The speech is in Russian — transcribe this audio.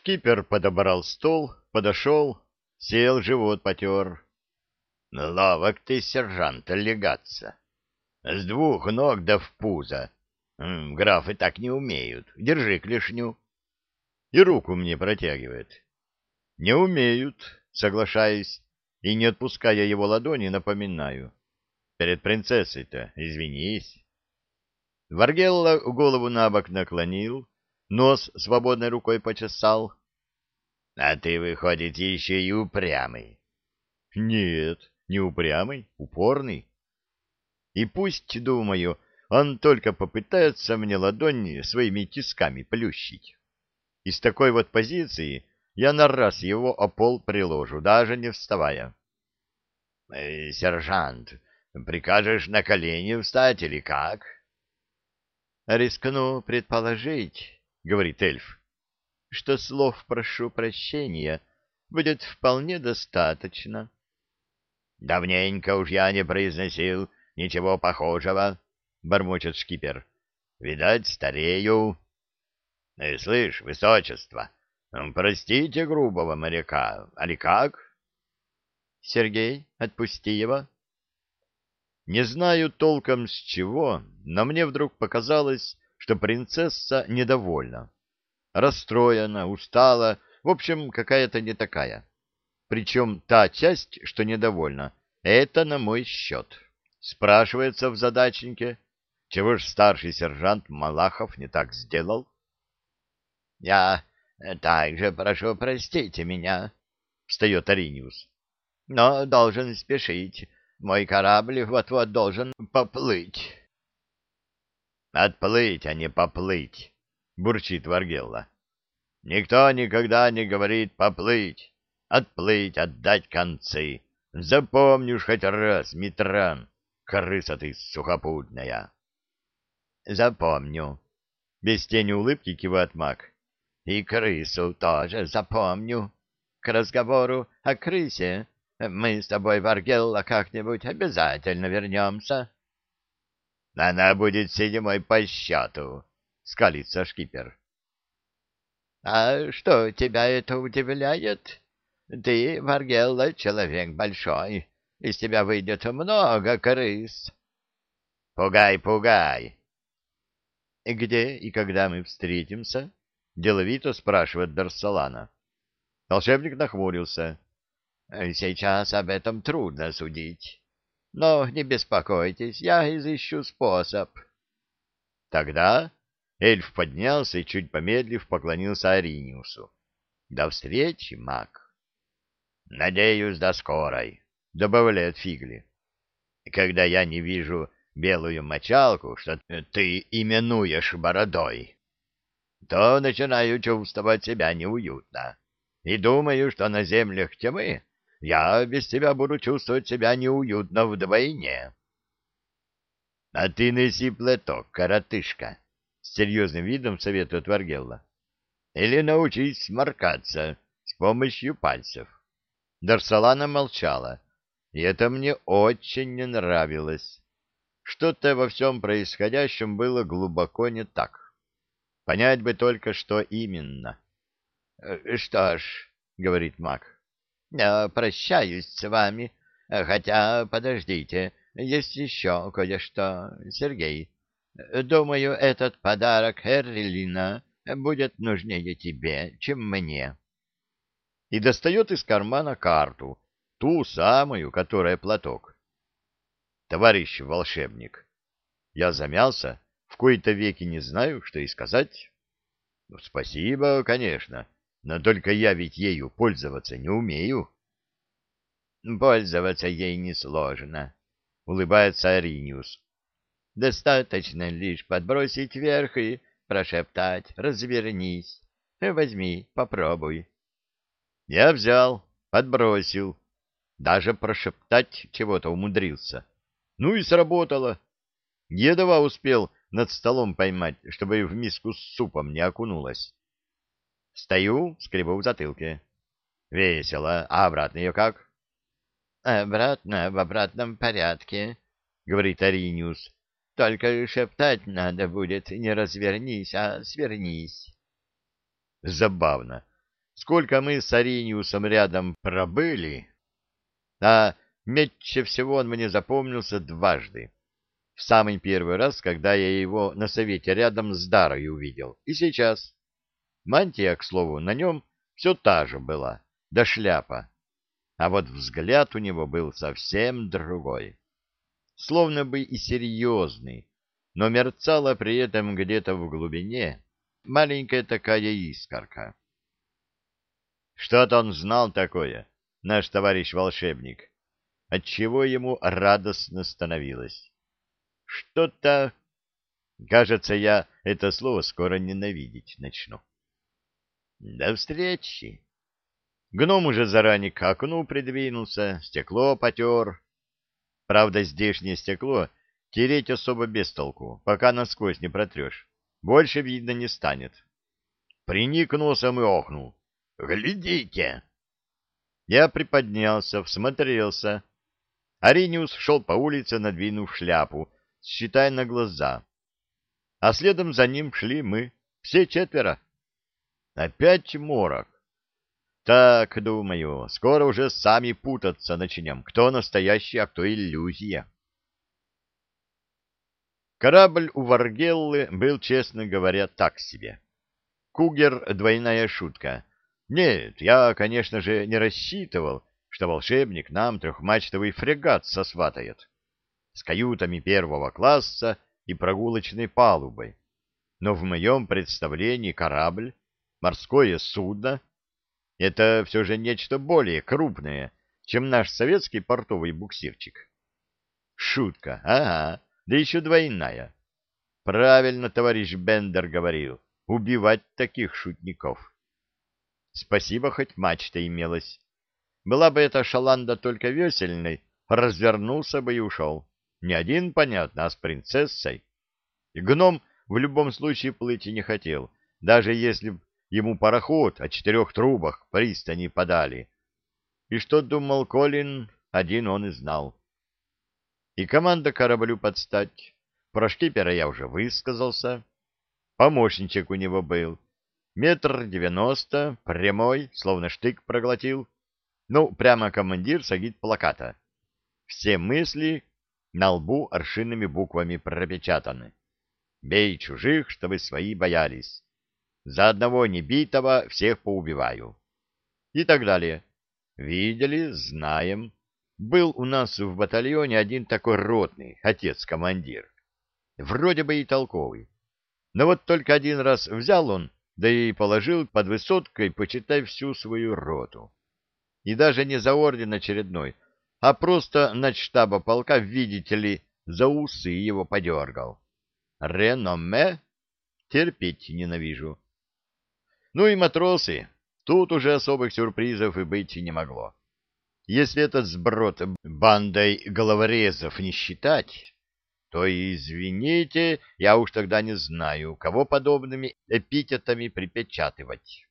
Шкипер подобрал стол, подошел, сел, живот потер. — Ловок ты, сержант, легаться. С двух ног да в пузо. Графы так не умеют. Держи клешню. И руку мне протягивает. Не умеют, соглашаюсь, и, не отпуская его ладони, напоминаю. Перед принцессой-то извинись. Варгелла голову на бок наклонил, нос свободной рукой почесал. — А ты, выходит, еще и упрямый. — Нет, не упрямый, упорный. И пусть, думаю, он только попытается мне ладонь своими тисками плющить. Из такой вот позиции я на раз его о пол приложу, даже не вставая. «Э, — Сержант, прикажешь на колени встать или как? — Рискну предположить, — говорит эльф, — что слов прошу прощения будет вполне достаточно. — Давненько уж я не произносил ничего похожего, — бормочет шкипер. — Видать, старею. «Э, — Слышь, высочество, простите грубого моряка, али как? — Сергей, отпусти его. Не знаю толком с чего, но мне вдруг показалось, что принцесса недовольна. Расстроена, устала, в общем, какая-то не такая. Причем та часть, что недовольна, это на мой счет. Спрашивается в задачнике, чего ж старший сержант Малахов не так сделал? — Я также прошу простите меня, — встает Ариниус, — но должен спешить. Мой корабль вот-вот должен поплыть. — Отплыть, а не поплыть, — бурчит Варгелла. — Никто никогда не говорит поплыть, отплыть, отдать концы. Запомнишь хоть раз, Митран, крыса ты сухопутная. Запомню. Без тени улыбки кивает маг. И крысу тоже запомню. К разговору о крысе мы с тобой, Варгелла, как-нибудь обязательно вернемся. Она будет седьмой по счету, скалится шкипер. А что тебя это удивляет? Ты, Варгелла, человек большой, из тебя выйдет много крыс. Пугай, пугай, где и когда мы встретимся? — деловито спрашивает Дарсалана. Волшебник нахмурился. — Сейчас об этом трудно судить. Но не беспокойтесь, я изыщу способ. Тогда эльф поднялся и, чуть помедлив, поклонился Ариниусу. — До встречи, маг. — Надеюсь, до скорой, — добавляет Фигли. — Когда я не вижу белую мочалку, что ты именуешь бородой, то начинаю чувствовать себя неуютно. И думаю, что на землях тьмы я без тебя буду чувствовать себя неуютно вдвойне. — А ты неси платок, коротышка, — с серьезным видом советует Варгелла. — Или научись сморкаться с помощью пальцев. Дарсалана молчала, и это мне очень не нравилось. Что-то во всем происходящем было глубоко не так. Понять бы только, что именно. «Э, — Что ж, — говорит маг, — прощаюсь с вами, хотя, подождите, есть еще кое-что, Сергей. Думаю, этот подарок Эрлина будет нужнее тебе, чем мне. И достает из кармана карту, ту самую, которая платок товарищ волшебник. Я замялся, в кои-то веки не знаю, что и сказать. Ну, спасибо, конечно, но только я ведь ею пользоваться не умею. Пользоваться ей несложно, улыбается Ариниус. Достаточно лишь подбросить вверх и прошептать «развернись». Возьми, попробуй. Я взял, подбросил, даже прошептать чего-то умудрился. Ну и сработало. Едва успел над столом поймать, чтобы в миску с супом не окунулась. Стою, скребу в затылке. Весело. А обратно ее как? — Обратно в обратном порядке, — говорит Ариниус. — Только шептать надо будет не развернись, а свернись. Забавно. сколько мы с Ариниусом рядом пробыли, а меньше всего он мне запомнился дважды. В самый первый раз, когда я его на совете рядом с Дарой увидел, и сейчас. Мантия, к слову, на нем все та же была, да шляпа. А вот взгляд у него был совсем другой. Словно бы и серьезный, но мерцала при этом где-то в глубине маленькая такая искорка. Что-то он знал такое, наш товарищ-волшебник, отчего ему радостно становилось. Что-то... Кажется, я это слово скоро ненавидеть начну. До встречи. Гном уже заранее к окну придвинулся, стекло потер. Правда, здешнее стекло тереть особо без толку, пока насквозь не протрешь. Больше видно не станет. Приник носом и охнул. «Глядите!» Я приподнялся, всмотрелся. Ариниус шел по улице, надвинув шляпу, считая на глаза. А следом за ним шли мы, все четверо. Опять морок. Так, думаю, скоро уже сами путаться начнем, кто настоящий, а кто иллюзия. Корабль у Варгеллы был, честно говоря, так себе. Кугер — двойная шутка. Нет, я, конечно же, не рассчитывал, что волшебник нам трехмачтовый фрегат сосватает. С каютами первого класса и прогулочной палубой. Но в моем представлении корабль, морское судно — это все же нечто более крупное, чем наш советский портовый буксирчик. Шутка, ага да еще двойная. Правильно товарищ Бендер говорил, убивать таких шутников. Спасибо, хоть мачта имелась. Была бы эта шаланда только весельной, развернулся бы и ушел. Не один, понятно, а с принцессой. И гном в любом случае плыть и не хотел, даже если б ему пароход о четырех трубах пристани подали. И что думал Колин, один он и знал. И команда кораблю подстать. Про шкипера я уже высказался. Помощничек у него был. Метр девяносто, прямой, словно штык проглотил. Ну, прямо командир сагит плаката. Все мысли на лбу аршинными буквами пропечатаны. Бей чужих, чтобы свои боялись. За одного небитого всех поубиваю. И так далее. Видели, знаем. Был у нас в батальоне один такой ротный, отец-командир. Вроде бы и толковый. Но вот только один раз взял он, да и положил под высоткой, почитай, всю свою роту. И даже не за орден очередной, а просто на штаба полка, видите ли, за усы его подергал. Реноме? Терпеть ненавижу. Ну и матросы. Тут уже особых сюрпризов и быть не могло. Если этот сброд бандой головорезов не считать, то, извините, я уж тогда не знаю, кого подобными эпитетами припечатывать.